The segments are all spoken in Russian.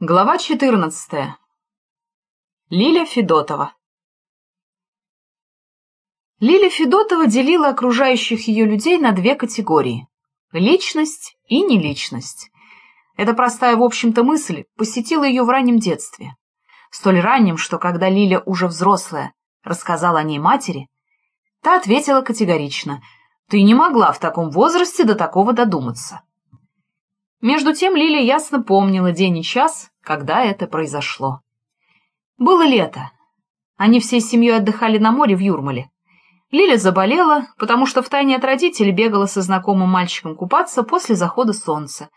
Глава 14. Лиля Федотова Лиля Федотова делила окружающих ее людей на две категории – личность и неличность. Эта простая, в общем-то, мысль посетила ее в раннем детстве. Столь раннем, что когда Лиля, уже взрослая, рассказала о ней матери, та ответила категорично – «Ты не могла в таком возрасте до такого додуматься». Между тем Лиля ясно помнила день и час, когда это произошло. Было лето. Они всей семьей отдыхали на море в Юрмале. Лиля заболела, потому что втайне от родителей бегала со знакомым мальчиком купаться после захода солнца,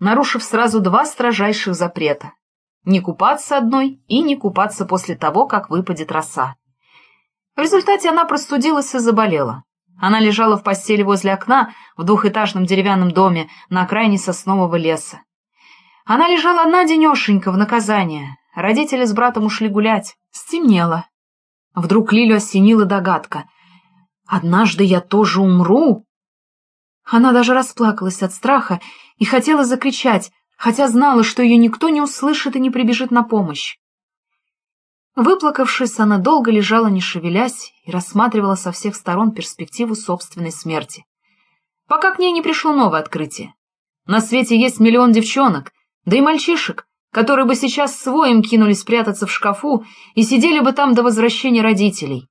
нарушив сразу два строжайших запрета — не купаться одной и не купаться после того, как выпадет роса. В результате она простудилась и заболела. Она лежала в постели возле окна в двухэтажном деревянном доме на окраине соснового леса. Она лежала одна денешенька в наказание. Родители с братом ушли гулять. Стемнело. Вдруг Лилю осенила догадка. «Однажды я тоже умру?» Она даже расплакалась от страха и хотела закричать, хотя знала, что ее никто не услышит и не прибежит на помощь. Выплакавшись, она долго лежала, не шевелясь, и рассматривала со всех сторон перспективу собственной смерти. Пока к ней не пришло новое открытие. На свете есть миллион девчонок, да и мальчишек, которые бы сейчас своим кинулись прятаться в шкафу и сидели бы там до возвращения родителей.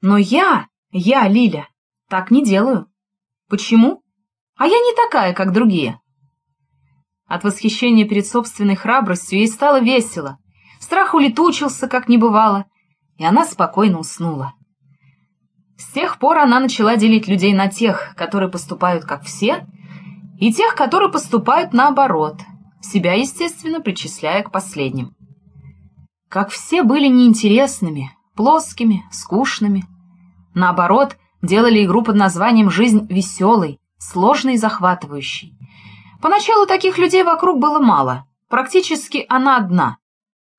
Но я, я, Лиля, так не делаю. Почему? А я не такая, как другие. От восхищения перед собственной храбростью ей стало весело, Страх улетучился, как не бывало, и она спокойно уснула. С тех пор она начала делить людей на тех, которые поступают как все, и тех, которые поступают наоборот, себя, естественно, причисляя к последним. Как все были неинтересными, плоскими, скучными. Наоборот, делали игру под названием «Жизнь веселой», сложной и захватывающей. Поначалу таких людей вокруг было мало, практически она одна,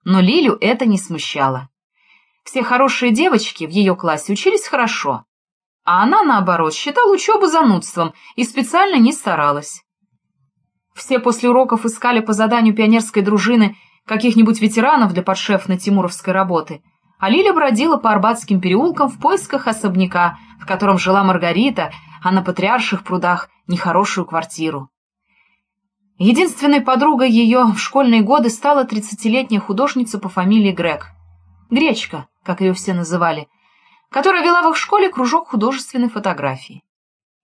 но Лилю это не смущало. Все хорошие девочки в ее классе учились хорошо, а она, наоборот, считала учебу занудством и специально не старалась. Все после уроков искали по заданию пионерской дружины каких-нибудь ветеранов для подшефной тимуровской работы, а Лиля бродила по Арбатским переулкам в поисках особняка, в котором жила Маргарита, а на Патриарших прудах нехорошую квартиру. Единственной подругой ее в школьные годы стала тридцатилетняя художница по фамилии Грег. Гречка, как ее все называли, которая вела в их школе кружок художественной фотографии.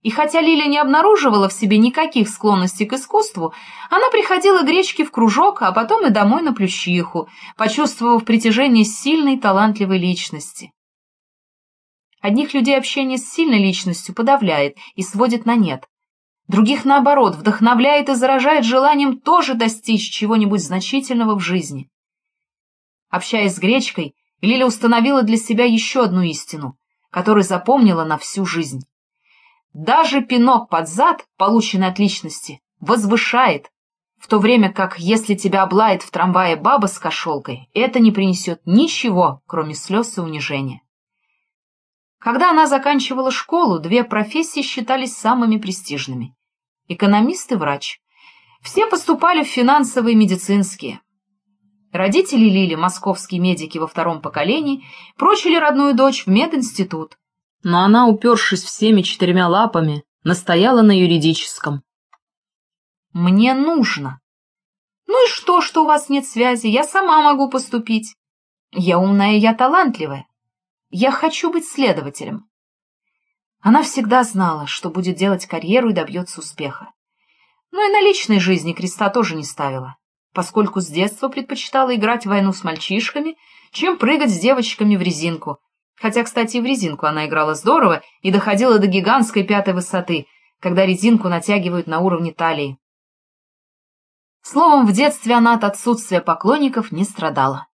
И хотя Лиля не обнаруживала в себе никаких склонностей к искусству, она приходила Гречке в кружок, а потом и домой на Плющиху, почувствовав притяжение сильной талантливой личности. Одних людей общение с сильной личностью подавляет и сводит на нет, Других, наоборот, вдохновляет и заражает желанием тоже достичь чего-нибудь значительного в жизни. Общаясь с Гречкой, Лиля установила для себя еще одну истину, которую запомнила на всю жизнь. Даже пинок под зад, полученный от личности, возвышает, в то время как, если тебя облает в трамвае баба с кошелкой, это не принесет ничего, кроме слез и унижения. Когда она заканчивала школу, две профессии считались самыми престижными экономист и врач. Все поступали в финансовые и медицинские. Родители Лили, московские медики во втором поколении, прочили родную дочь в мединститут. Но она, упершись всеми четырьмя лапами, настояла на юридическом. «Мне нужно». «Ну и что, что у вас нет связи? Я сама могу поступить. Я умная, я талантливая. Я хочу быть следователем». Она всегда знала, что будет делать карьеру и добьется успеха. Но и на личной жизни креста тоже не ставила, поскольку с детства предпочитала играть в войну с мальчишками, чем прыгать с девочками в резинку. Хотя, кстати, в резинку она играла здорово и доходила до гигантской пятой высоты, когда резинку натягивают на уровне талии. Словом, в детстве она от отсутствия поклонников не страдала.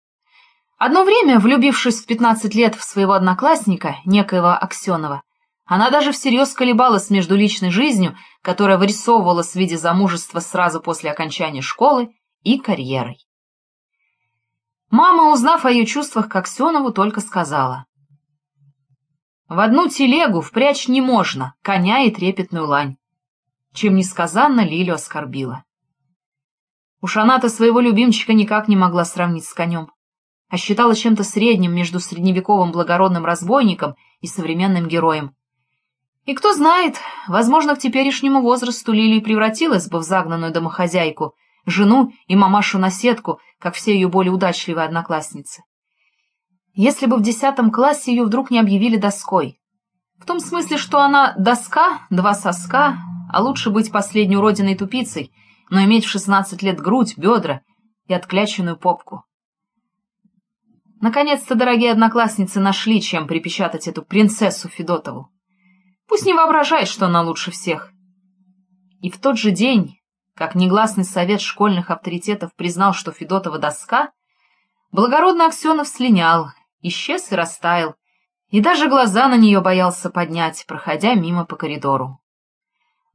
Одно время, влюбившись в 15 лет в своего одноклассника, некоего Аксенова, она даже всерьез колебалась между личной жизнью, которая вырисовывалась в виде замужества сразу после окончания школы, и карьерой. Мама, узнав о ее чувствах к Аксенову, только сказала. «В одну телегу впрячь не можно, коня и трепетную лань», чем несказанно Лилю оскорбила. Уж она-то своего любимчика никак не могла сравнить с конем, а считала чем-то средним между средневековым благородным разбойником и современным героем. И кто знает, возможно, к теперешнему возрасту Лилии превратилась бы в загнанную домохозяйку, жену и мамашу-наседку, как все ее более удачливые одноклассницы. Если бы в десятом классе ее вдруг не объявили доской. В том смысле, что она доска, два соска, а лучше быть последней уродиной тупицей — но иметь в шестнадцать лет грудь, бедра и откляченную попку. Наконец-то дорогие одноклассницы нашли, чем припечатать эту принцессу Федотову. Пусть не воображает, что она лучше всех. И в тот же день, как негласный совет школьных авторитетов признал, что Федотова доска, благородный Аксенов слинял, исчез и растаял, и даже глаза на нее боялся поднять, проходя мимо по коридору.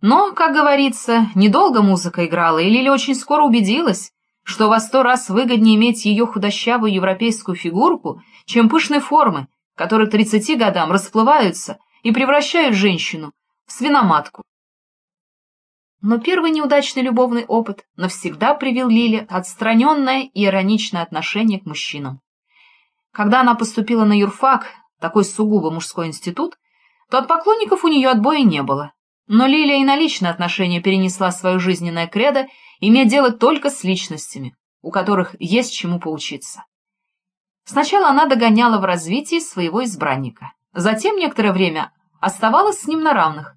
Но, как говорится, недолго музыка играла, и Лиля очень скоро убедилась, что во сто раз выгоднее иметь ее худощавую европейскую фигурку, чем пышные формы, которые тридцати годам расплываются и превращают женщину в свиноматку. Но первый неудачный любовный опыт навсегда привил Лиле отстраненное и ироничное отношение к мужчинам. Когда она поступила на юрфак, такой сугубо мужской институт, то от поклонников у нее отбоя не было. Но Лилия и на личное отношение перенесла свое жизненное кредо, иметь дело только с личностями, у которых есть чему поучиться. Сначала она догоняла в развитии своего избранника, затем некоторое время оставалась с ним на равных,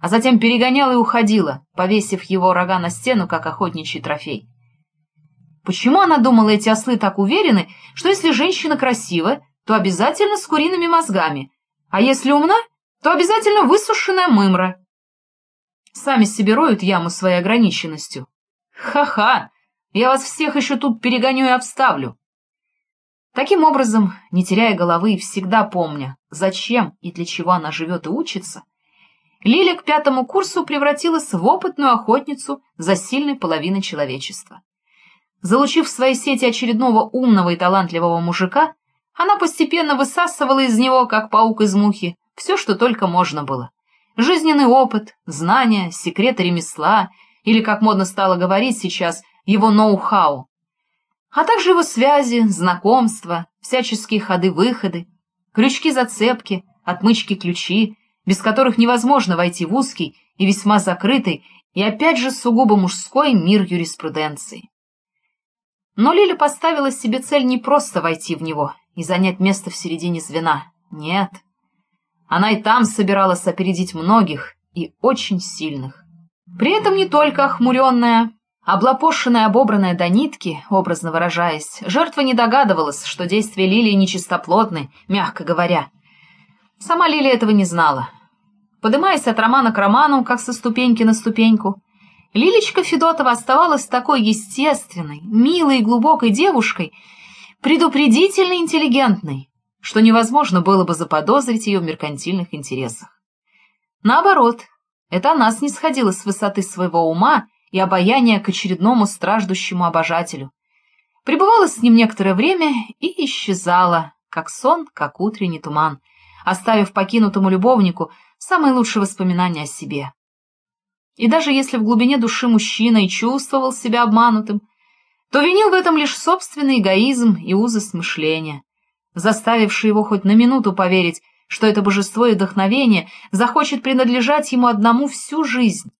а затем перегоняла и уходила, повесив его рога на стену, как охотничий трофей. Почему она думала, эти ослы так уверены, что если женщина красива, то обязательно с куриными мозгами, а если умна, то обязательно высушенная мымра. Сами себе роют яму своей ограниченностью. Ха-ха! Я вас всех еще тут перегоню и обставлю. Таким образом, не теряя головы и всегда помня, зачем и для чего она живет и учится, Лиля к пятому курсу превратилась в опытную охотницу за сильной половиной человечества. Залучив в свои сети очередного умного и талантливого мужика, она постепенно высасывала из него, как паук из мухи, все, что только можно было. Жизненный опыт, знания, секреты ремесла, или, как модно стало говорить сейчас, его ноу-хау. А также его связи, знакомства, всяческие ходы-выходы, крючки-зацепки, отмычки-ключи, без которых невозможно войти в узкий и весьма закрытый и опять же сугубо мужской мир юриспруденции. Но Лиля поставила себе цель не просто войти в него и занять место в середине звена. Нет, она и там собиралась опередить многих и очень сильных. При этом не только охмуренная, облапошенная, обобранная до нитки, образно выражаясь, жертва не догадывалась, что действия Лилии нечистоплотны, мягко говоря. Сама Лилия этого не знала. Подымаясь от романа к роману, как со ступеньки на ступеньку, Лилечка Федотова оставалась такой естественной, милой и глубокой девушкой, предупредительно интеллигентной, что невозможно было бы заподозрить ее в меркантильных интересах. Наоборот, это она снисходила с высоты своего ума и обаяния к очередному страждущему обожателю. Пребывала с ним некоторое время и исчезала, как сон, как утренний туман, оставив покинутому любовнику самые лучшие воспоминания о себе. И даже если в глубине души мужчина и чувствовал себя обманутым, то винил в этом лишь собственный эгоизм и узость мышления заставивший его хоть на минуту поверить, что это божество и вдохновение захочет принадлежать ему одному всю жизнь.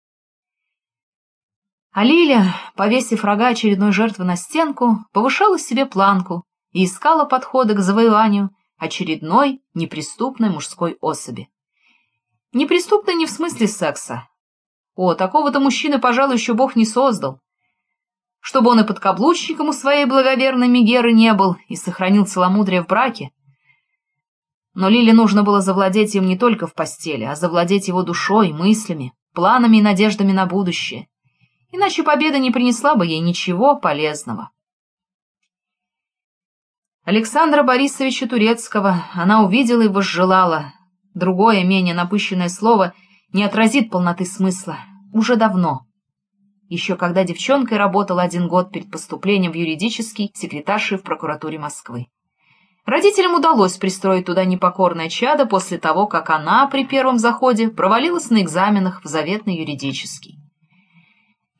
А Лиля, повесив рога очередной жертвы на стенку, повышала себе планку и искала подходы к завоеванию очередной неприступной мужской особи. Неприступной не в смысле секса. О, такого-то мужчины, пожалуй, еще Бог не создал чтобы он и подкаблучником у своей благоверной Мегеры не был и сохранил целомудрие в браке. Но Лиле нужно было завладеть им не только в постели, а завладеть его душой, мыслями, планами и надеждами на будущее. Иначе победа не принесла бы ей ничего полезного. Александра Борисовича Турецкого она увидела и возжелала. Другое, менее напыщенное слово не отразит полноты смысла. Уже давно еще когда девчонкой работала один год перед поступлением в юридический секретаршей в прокуратуре Москвы. Родителям удалось пристроить туда непокорное чадо после того, как она при первом заходе провалилась на экзаменах в заветный юридический.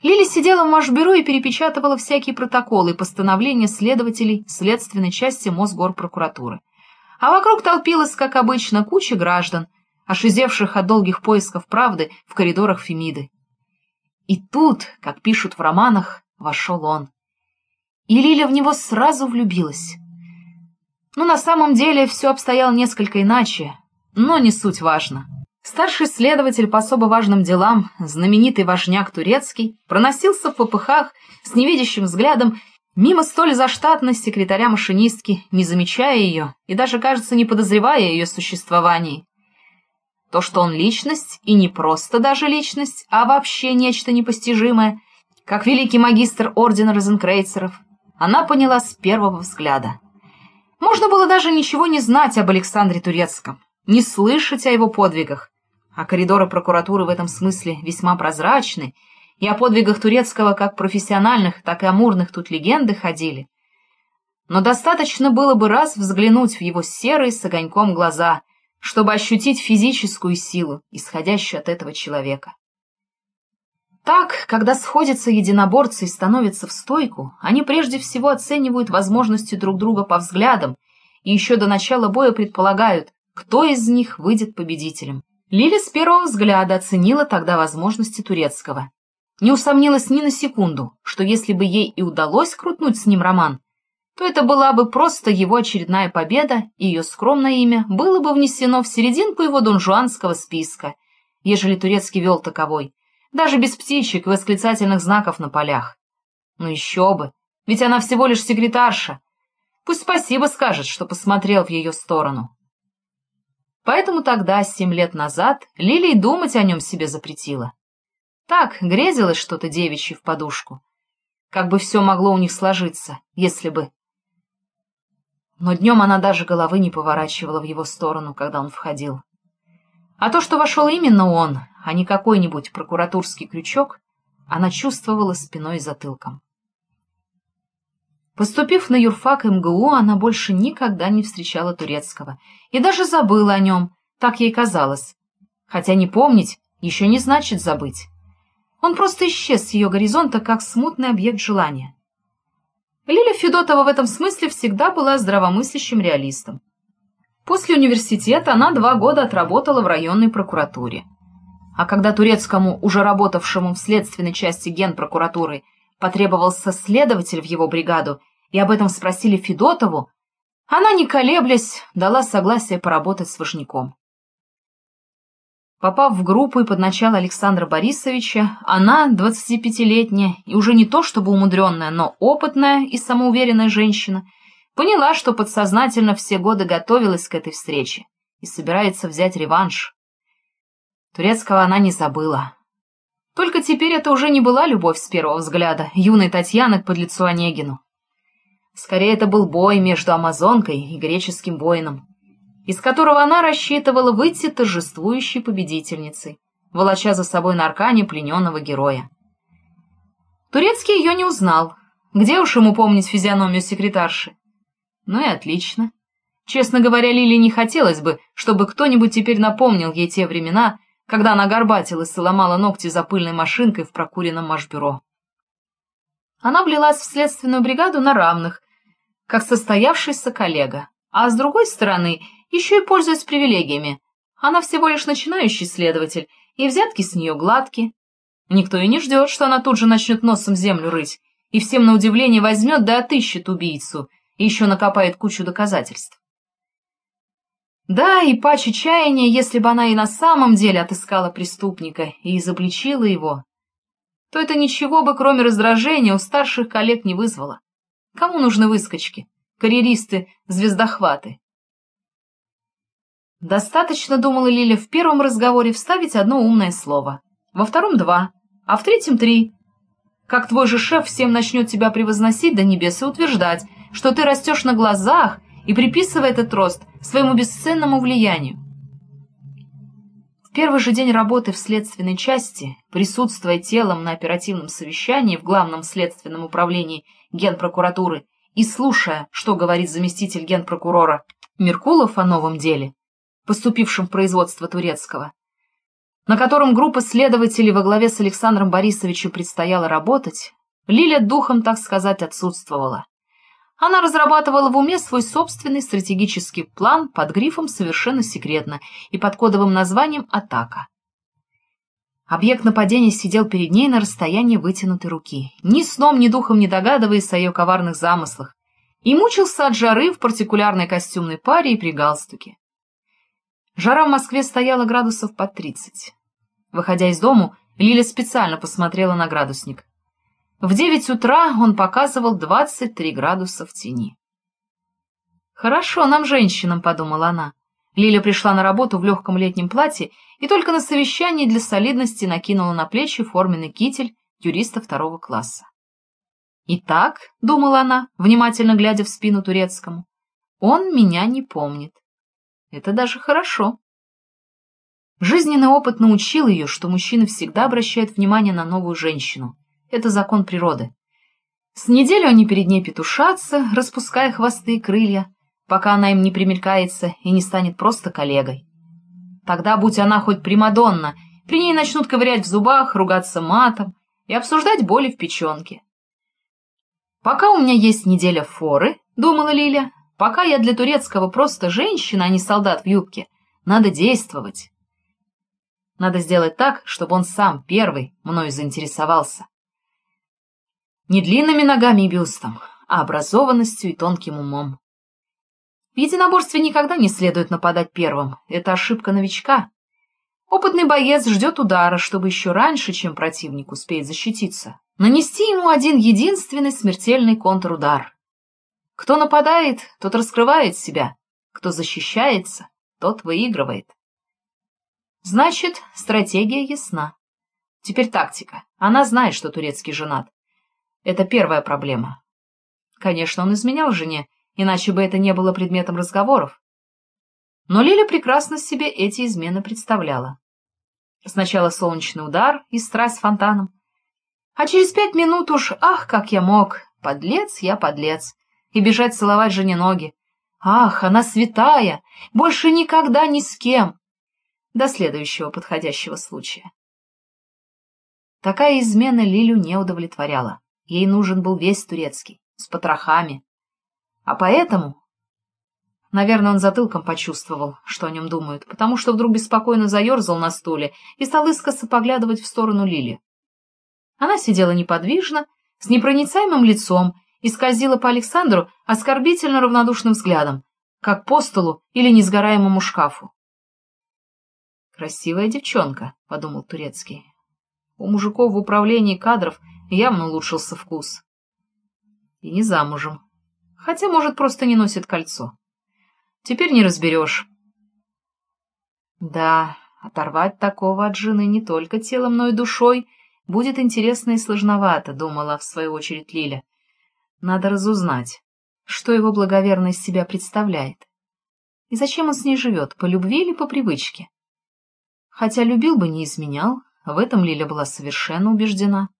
Лили сидела в Машбюро и перепечатывала всякие протоколы и постановления следователей следственной части Мосгорпрокуратуры. А вокруг толпилась, как обычно, куча граждан, ошизевших от долгих поисков правды в коридорах Фемиды. И тут, как пишут в романах, вошел он. И Лиля в него сразу влюбилась. Но ну, на самом деле все обстояло несколько иначе, но не суть важно. Старший следователь по особо важным делам, знаменитый важняк турецкий, проносился в попыхах с невидящим взглядом мимо столь заштатной секретаря-машинистки, не замечая ее и даже, кажется, не подозревая ее существовании. То, что он личность, и не просто даже личность, а вообще нечто непостижимое, как великий магистр ордена розенкрейцеров, она поняла с первого взгляда. Можно было даже ничего не знать об Александре Турецком, не слышать о его подвигах, а коридоры прокуратуры в этом смысле весьма прозрачны, и о подвигах Турецкого как профессиональных, так и амурных тут легенды ходили. Но достаточно было бы раз взглянуть в его серые с огоньком глаза, чтобы ощутить физическую силу, исходящую от этого человека. Так, когда сходятся единоборцы и становятся в стойку, они прежде всего оценивают возможности друг друга по взглядам и еще до начала боя предполагают, кто из них выйдет победителем. Лили с первого взгляда оценила тогда возможности турецкого. Не усомнилась ни на секунду, что если бы ей и удалось крутнуть с ним роман, то это была бы просто его очередная победа, и ее скромное имя было бы внесено в серединку его донжуанского списка, ежели турецкий вел таковой, даже без птичек и восклицательных знаков на полях. Ну еще бы, ведь она всего лишь секретарша. Пусть спасибо скажет, что посмотрел в ее сторону. Поэтому тогда, семь лет назад, Лилия думать о нем себе запретила. Так, грезилось что-то девичье в подушку. Как бы все могло у них сложиться, если бы... Но днем она даже головы не поворачивала в его сторону, когда он входил. А то, что вошел именно он, а не какой-нибудь прокуратурский крючок, она чувствовала спиной и затылком. Поступив на юрфак МГУ, она больше никогда не встречала Турецкого и даже забыла о нем, так ей казалось. Хотя не помнить еще не значит забыть. Он просто исчез с ее горизонта, как смутный объект желания. Лиля Федотова в этом смысле всегда была здравомыслящим реалистом. После университета она два года отработала в районной прокуратуре. А когда турецкому, уже работавшему в следственной части генпрокуратуры, потребовался следователь в его бригаду, и об этом спросили Федотову, она, не колеблясь, дала согласие поработать с Важняком. Попав в группу и под начало Александра Борисовича, она, 25-летняя и уже не то чтобы умудренная, но опытная и самоуверенная женщина, поняла, что подсознательно все годы готовилась к этой встрече и собирается взять реванш. Турецкого она не забыла. Только теперь это уже не была любовь с первого взгляда юной Татьяны к подлецу Онегину. Скорее, это был бой между амазонкой и греческим воином, из которого она рассчитывала выйти торжествующей победительницей, волоча за собой на аркане плененного героя. Турецкий ее не узнал. Где уж ему помнить физиономию секретарши? Ну и отлично. Честно говоря, Лиле не хотелось бы, чтобы кто-нибудь теперь напомнил ей те времена, когда она горбатилась и ломала ногти за пыльной машинкой в прокуренном машбюро. Она влилась в следственную бригаду на равных, как состоявшийся коллега, а с другой стороны, еще и пользуясь привилегиями. Она всего лишь начинающий следователь, и взятки с нее гладки. Никто и не ждет, что она тут же начнет носом землю рыть, и всем на удивление возьмет да отыщет убийцу, и еще накопает кучу доказательств. Да, и паче чаяния, если бы она и на самом деле отыскала преступника и изобличила его, то это ничего бы, кроме раздражения, у старших коллег не вызвало. Кому нужны выскочки, карьеристы, звездохваты? Достаточно, думала Лиля, в первом разговоре вставить одно умное слово, во втором два, а в третьем три. Как твой же шеф всем начнет тебя превозносить до небес и утверждать, что ты растешь на глазах и приписывая этот рост своему бесценному влиянию. В первый же день работы в следственной части, присутствуя телом на оперативном совещании в Главном следственном управлении Генпрокуратуры и слушая, что говорит заместитель генпрокурора Меркулов о новом деле, поступившем в производство турецкого, на котором группа следователей во главе с Александром Борисовичем предстояло работать, Лиля духом, так сказать, отсутствовала. Она разрабатывала в уме свой собственный стратегический план под грифом «Совершенно секретно» и под кодовым названием «Атака». Объект нападения сидел перед ней на расстоянии вытянутой руки, ни сном, ни духом не догадываясь о ее коварных замыслах, и мучился от жары в партикулярной костюмной паре и при галстуке. Жара в Москве стояла градусов под тридцать. Выходя из дому, Лиля специально посмотрела на градусник. В девять утра он показывал двадцать три градуса в тени. «Хорошо нам, женщинам», — подумала она. Лиля пришла на работу в легком летнем платье и только на совещании для солидности накинула на плечи форменный китель юриста второго класса. «Итак», — думала она, внимательно глядя в спину турецкому, — «он меня не помнит. Это даже хорошо». Жизненный опыт научил ее, что мужчины всегда обращают внимание на новую женщину — это закон природы. С неделю они перед ней петушатся, распуская хвосты и крылья, пока она им не примелькается и не станет просто коллегой. Тогда, будь она хоть Примадонна, при ней начнут ковырять в зубах, ругаться матом и обсуждать боли в печенке. «Пока у меня есть неделя форы», — думала Лиля, — «пока я для турецкого просто женщина, а не солдат в юбке, надо действовать. Надо сделать так, чтобы он сам первый мною заинтересовался не длинными ногами и бюстом, а образованностью и тонким умом. В единоборстве никогда не следует нападать первым, это ошибка новичка. Опытный боец ждет удара, чтобы еще раньше, чем противник успеет защититься, нанести ему один единственный смертельный контрудар. Кто нападает, тот раскрывает себя, кто защищается, тот выигрывает. Значит, стратегия ясна. Теперь тактика. Она знает, что турецкий женат. Это первая проблема. Конечно, он изменял жене, иначе бы это не было предметом разговоров. Но Лиля прекрасно себе эти измены представляла. Сначала солнечный удар и страсть фонтаном. А через пять минут уж, ах, как я мог, подлец я подлец, и бежать целовать жене ноги. Ах, она святая, больше никогда ни с кем. До следующего подходящего случая. Такая измена Лилю не удовлетворяла. Ей нужен был весь турецкий, с потрохами. А поэтому... Наверное, он затылком почувствовал, что о нем думают, потому что вдруг беспокойно заерзал на стуле и стал искоса поглядывать в сторону Лили. Она сидела неподвижно, с непроницаемым лицом и скользила по Александру оскорбительно равнодушным взглядом, как по столу или несгораемому шкафу. «Красивая девчонка», — подумал Турецкий. «У мужиков в управлении кадров — явно улучшился вкус. И не замужем. Хотя, может, просто не носит кольцо. Теперь не разберешь. Да, оторвать такого от жены не только телом, но и душой будет интересно и сложновато, думала в свою очередь Лиля. Надо разузнать, что его благоверно из себя представляет. И зачем он с ней живет, по любви или по привычке? Хотя любил бы, не изменял, в этом Лиля была совершенно убеждена.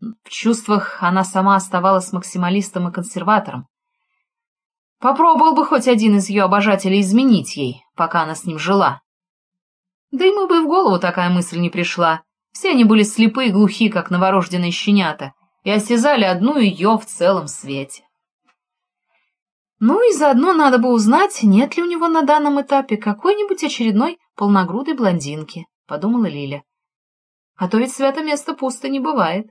В чувствах она сама оставалась максималистом и консерватором. Попробовал бы хоть один из ее обожателей изменить ей, пока она с ним жила. Да ему бы в голову такая мысль не пришла. Все они были слепы и глухи, как новорожденные щенята, и осязали одну ее в целом свете. Ну и заодно надо бы узнать, нет ли у него на данном этапе какой-нибудь очередной полногрудой блондинки, — подумала Лиля. А то ведь свято место пусто не бывает.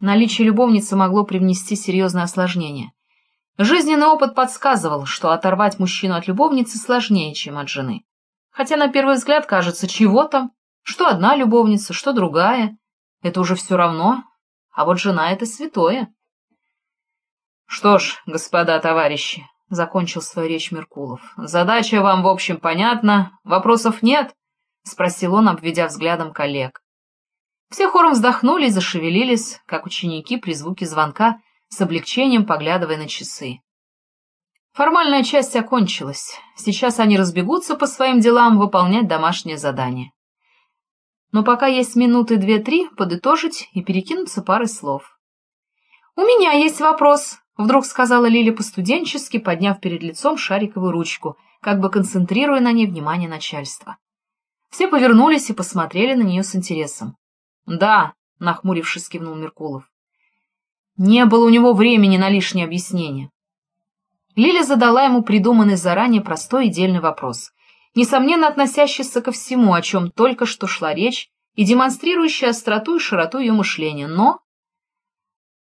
Наличие любовницы могло привнести серьезное осложнение. Жизненный опыт подсказывал, что оторвать мужчину от любовницы сложнее, чем от жены. Хотя на первый взгляд кажется, чего там, что одна любовница, что другая. Это уже все равно, а вот жена — это святое. Что ж, господа товарищи, — закончил свою речь Меркулов, — задача вам, в общем, понятна, вопросов нет? — спросил он, обведя взглядом коллег. Все хором вздохнули и зашевелились, как ученики при звуке звонка, с облегчением поглядывая на часы. Формальная часть окончилась. Сейчас они разбегутся по своим делам выполнять домашнее задание. Но пока есть минуты две-три подытожить и перекинуться парой слов. «У меня есть вопрос», — вдруг сказала Лиля по-студенчески, подняв перед лицом шариковую ручку, как бы концентрируя на ней внимание начальства. Все повернулись и посмотрели на нее с интересом. «Да», — нахмурившись, кивнул Меркулов. Не было у него времени на лишнее объяснение. Лиля задала ему придуманный заранее простой и дельный вопрос, несомненно относящийся ко всему, о чем только что шла речь, и демонстрирующий остроту и широту ее мышления, но...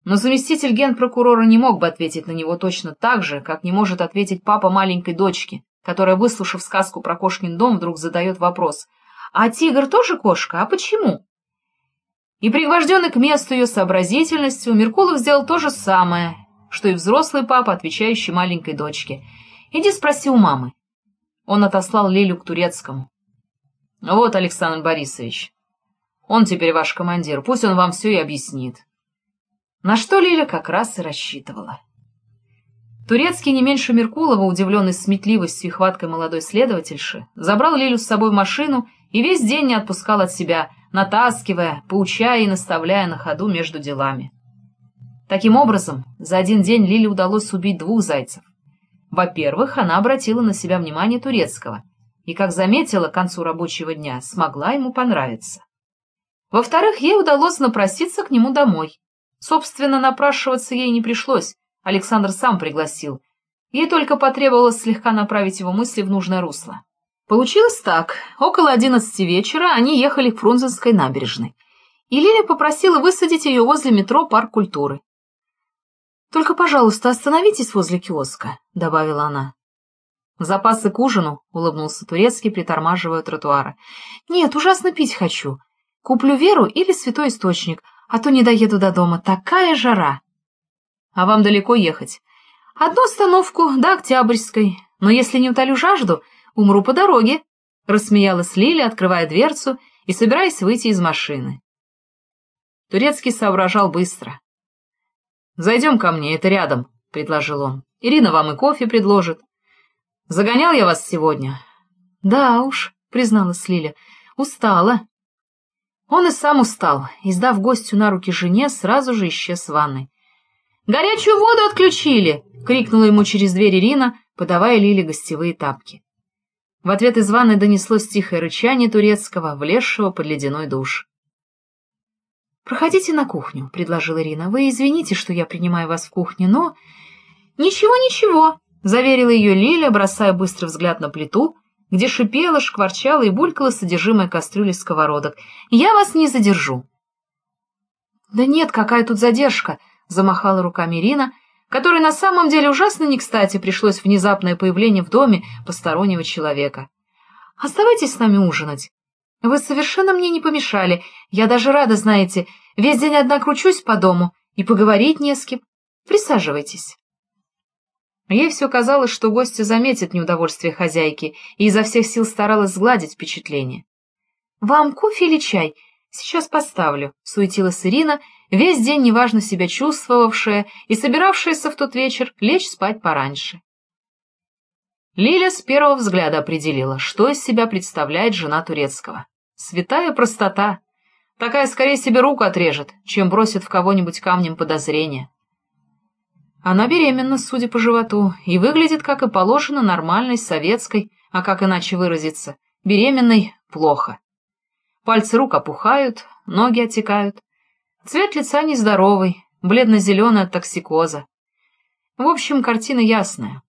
Но заместитель генпрокурора не мог бы ответить на него точно так же, как не может ответить папа маленькой дочки, которая, выслушав сказку про кошкин дом, вдруг задает вопрос «А тигр тоже кошка? А почему?» И пригвожденный к месту ее сообразительностью, Меркулов сделал то же самое, что и взрослый папа, отвечающий маленькой дочке. «Иди спроси у мамы». Он отослал Лилю к турецкому. «Вот, Александр Борисович, он теперь ваш командир, пусть он вам все и объяснит». На что Лиля как раз и рассчитывала. Турецкий, не меньше Меркулова, удивленный сметливостью и хваткой молодой следовательши, забрал Лилю с собой в машину и весь день не отпускал от себя, натаскивая, поучая и наставляя на ходу между делами. Таким образом, за один день Лиле удалось убить двух зайцев. Во-первых, она обратила на себя внимание турецкого и, как заметила к концу рабочего дня, смогла ему понравиться. Во-вторых, ей удалось напроситься к нему домой. Собственно, напрашиваться ей не пришлось, Александр сам пригласил. Ей только потребовалось слегка направить его мысли в нужное русло. Получилось так. Около одиннадцати вечера они ехали к Фрунзенской набережной. И Лиля попросила высадить ее возле метро «Парк культуры». «Только, пожалуйста, остановитесь возле киоска», — добавила она. «Запасы к ужину», — улыбнулся Турецкий, притормаживая тротуара. «Нет, ужасно пить хочу. Куплю Веру или Святой Источник, а то не доеду до дома. Такая жара!» «А вам далеко ехать?» «Одну остановку до Октябрьской. Но если не утолю жажду, Умру по дороге, — рассмеялась Лиля, открывая дверцу и собираясь выйти из машины. Турецкий соображал быстро. «Зайдем ко мне, это рядом», — предложил он. «Ирина вам и кофе предложит». «Загонял я вас сегодня?» «Да уж», — призналась Лиля, — «устала». Он и сам устал, и, сдав гостю на руки жене, сразу же исчез в ванной. «Горячую воду отключили!» — крикнула ему через дверь Ирина, подавая Лиле гостевые тапки. В ответ из ванны донеслось тихое рычание турецкого, влезшего под ледяной душ. «Проходите на кухню», — предложила Ирина. «Вы извините, что я принимаю вас в кухне, но...» «Ничего, ничего», — заверила ее Лиля, бросая быстрый взгляд на плиту, где шипела, шкварчала и булькала содержимое кастрюли сковородок. «Я вас не задержу». «Да нет, какая тут задержка», — замахала руками Ирина, которой на самом деле ужасно не кстати пришлось внезапное появление в доме постороннего человека. «Оставайтесь с нами ужинать. Вы совершенно мне не помешали. Я даже рада, знаете, весь день одна кручусь по дому, и поговорить не с кем. Присаживайтесь». Ей все казалось, что гости заметят неудовольствие хозяйки, и изо всех сил старалась сгладить впечатление. «Вам кофе или чай? Сейчас поставлю», — суетилась Ирина, весь день неважно себя чувствовавшая и собиравшаяся в тот вечер лечь спать пораньше. Лиля с первого взгляда определила, что из себя представляет жена турецкого. Святая простота. Такая скорее себе руку отрежет, чем бросит в кого-нибудь камнем подозрения. Она беременна, судя по животу, и выглядит, как и положено, нормальной, советской, а как иначе выразиться, беременной плохо. Пальцы рук опухают, ноги отекают, Цвет лица нездоровый, бледно-зеленый от токсикоза. В общем, картина ясная.